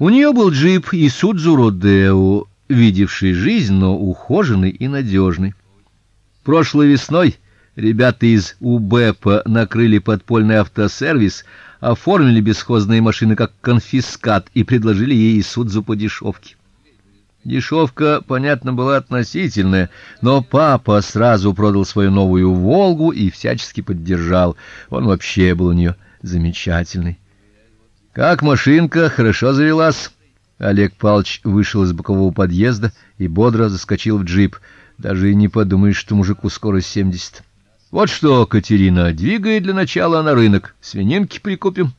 У нее был джип Isuzu Rodeo, видевший жизнь, но ухоженный и надежный. Прошлой весной ребята из УБЭПа накрыли подпольный автосервис, оформили бесхозные машины как конфискат и предложили ей Isuzu по дешевке. Дешевка, понятно, была относительная, но папа сразу продал свою новую Волгу и всячески поддержал. Он вообще был у нее замечательный. Как машинка хорошо завелась. Олег Палч вышел из бокового подъезда и бодро заскочил в джип. Даже и не подумаешь, что мужику скоро семьдесят. Вот что, Катерина, двигай для начала на рынок. Свининки прикупим.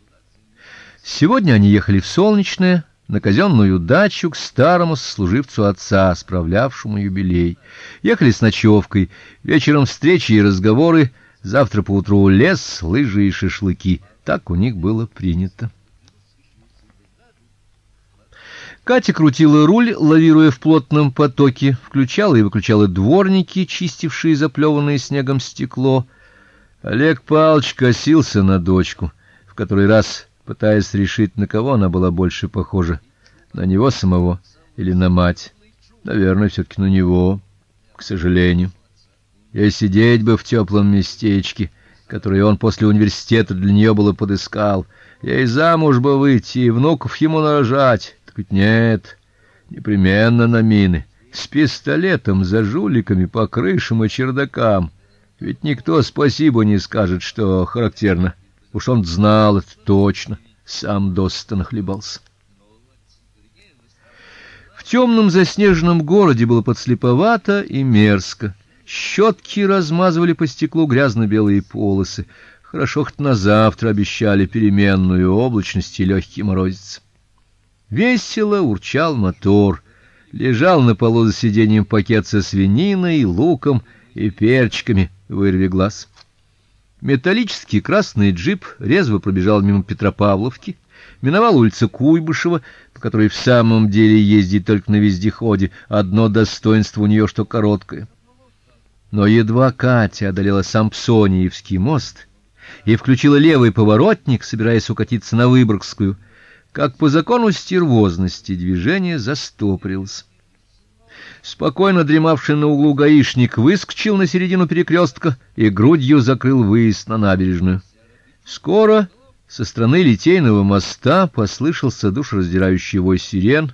Сегодня они ехали в Солнечное, на казенную дачу к старому сослуживцу отца, справлявшему юбилей. Ехали с ночевкой, вечером встречи и разговоры, завтра поутру лес, лыжи и шашлыки. Так у них было принято. Катя крутила руль, лавируя в плотном потоке, включала и выключала дворники, чистившие заплеванное снегом стекло. Олег Павлович косился на дочку, в который раз пытаясь решить, на кого она была больше похожа, на него самого или на мать. Наверное, все таки на него, к сожалению. Я сидеть бы в теплом местечке, которое он после университета для нее было подыскал. Я и замуж бы выйти, и внуков ему нарожать. Ведь нет, непременно на мины, с пистолетом за жуликами по крышам и чердакам. Ведь никто спасибо не скажет, что характерно. Уж он знал это точно, сам доста нахлебался. В темном заснеженном городе было подслеповато и мерзко. Щетки размазывали по стеклу грязно-белые полосы. Хорошо хоть на завтра обещали переменную облачность и легкий морозец. Весело урчал мотор. Лежал на полу за сиденьем пакет со свининой, луком и перчиками, вырви глаз. Металлический красный джип резво пробежал мимо Петропавловки, миновал улицу Куйбышева, по которой в самом деле ездить только на вездеходе, одно достоинство у нее, что короткое. Но едва Катя одолела Сампсониевский мост и включила левый поворотник, собираясь укатиться на Выборгскую, как по закону стервозности движение застопорилось. Спокойно дремавший на углу гаишник выскочил на середину перекрестка и грудью закрыл выезд на набережную. Скоро со стороны Литейного моста послышался душераздирающий вой сирен,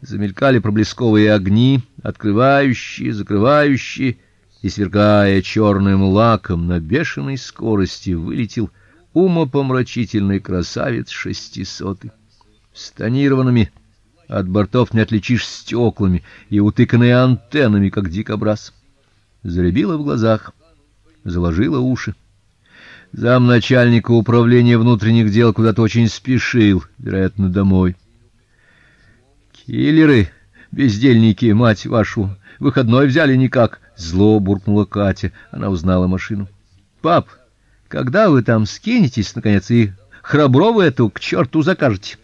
замелькали проблесковые огни, открывающие, закрывающие, и сверкая черным лаком на бешеной скорости вылетел умопомрачительный красавец шестисотый с тонированными от бортов не отличишь стеклами и утыканные антеннами, как дикобраз. Заребило в глазах, заложило уши. Замначальника управления внутренних дел куда-то очень спешил, вероятно, домой. Киллеры, бездельники, мать вашу, выходной взяли никак, зло буркнула Катя. Она узнала машину. Пап, когда вы там скинетесь наконец и Храброву эту к черту закажете?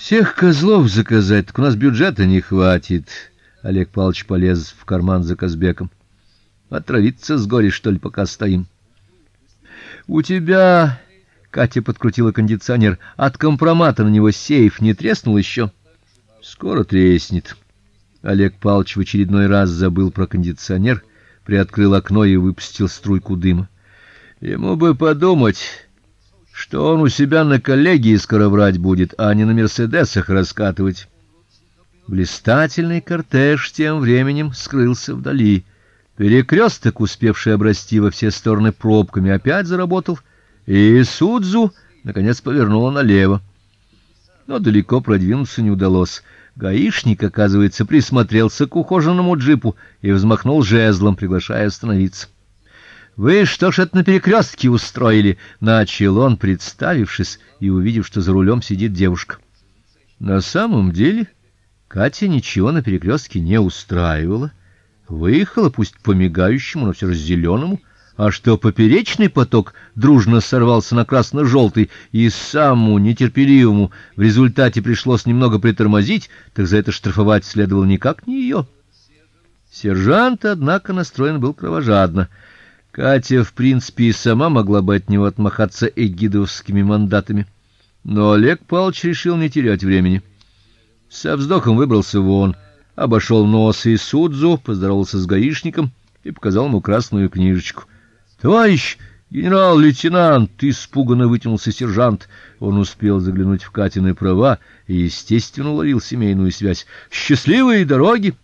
Всех козлов заказать, так у нас бюджета не хватит. Олег Павлович полез в карман за Казбеком. Отравиться с горя, что ли, пока стоим. У тебя, Катя подкрутила кондиционер, от компромата на него сейф не треснул еще? Скоро треснет. Олег Павлович в очередной раз забыл про кондиционер, приоткрыл окно и выпустил струйку дыма. Ему бы подумать, что он у себя на коллегии скоро брать будет, а не на Мерседесах раскатывать. Блистательный кортеж тем временем скрылся вдали. Перекресток, успевший обрасти во все стороны пробками, опять заработал, и Судзу наконец повернула налево. Но далеко продвинуться не удалось. Гаишник, оказывается, присмотрелся к ухоженному джипу и взмахнул жезлом, приглашая остановиться. Вы что ж это на перекрестке устроили, начал он, представившись и увидев, что за рулем сидит девушка. На самом деле, Катя ничего на перекрестке не устраивала. Выехала пусть по мигающему, но все же зеленому, а что поперечный поток дружно сорвался на красно желтый и самому нетерпеливому в результате пришлось немного притормозить, так за это штрафовать следовало никак не ее. Сержант, однако, настроен был кровожадно. Катя, в принципе, и сама могла бы от него отмахаться эгидовскими мандатами. Но Олег Павлович решил не терять времени. Со вздохом выбрался вон, обошел нос и Судзу, поздоровался с гаишником и показал ему красную книжечку. "Товарищ генерал-лейтенант", испуганно вытянулся сержант. Он успел заглянуть в Катины права и естественно уловил семейную связь. "Счастливые дороги!"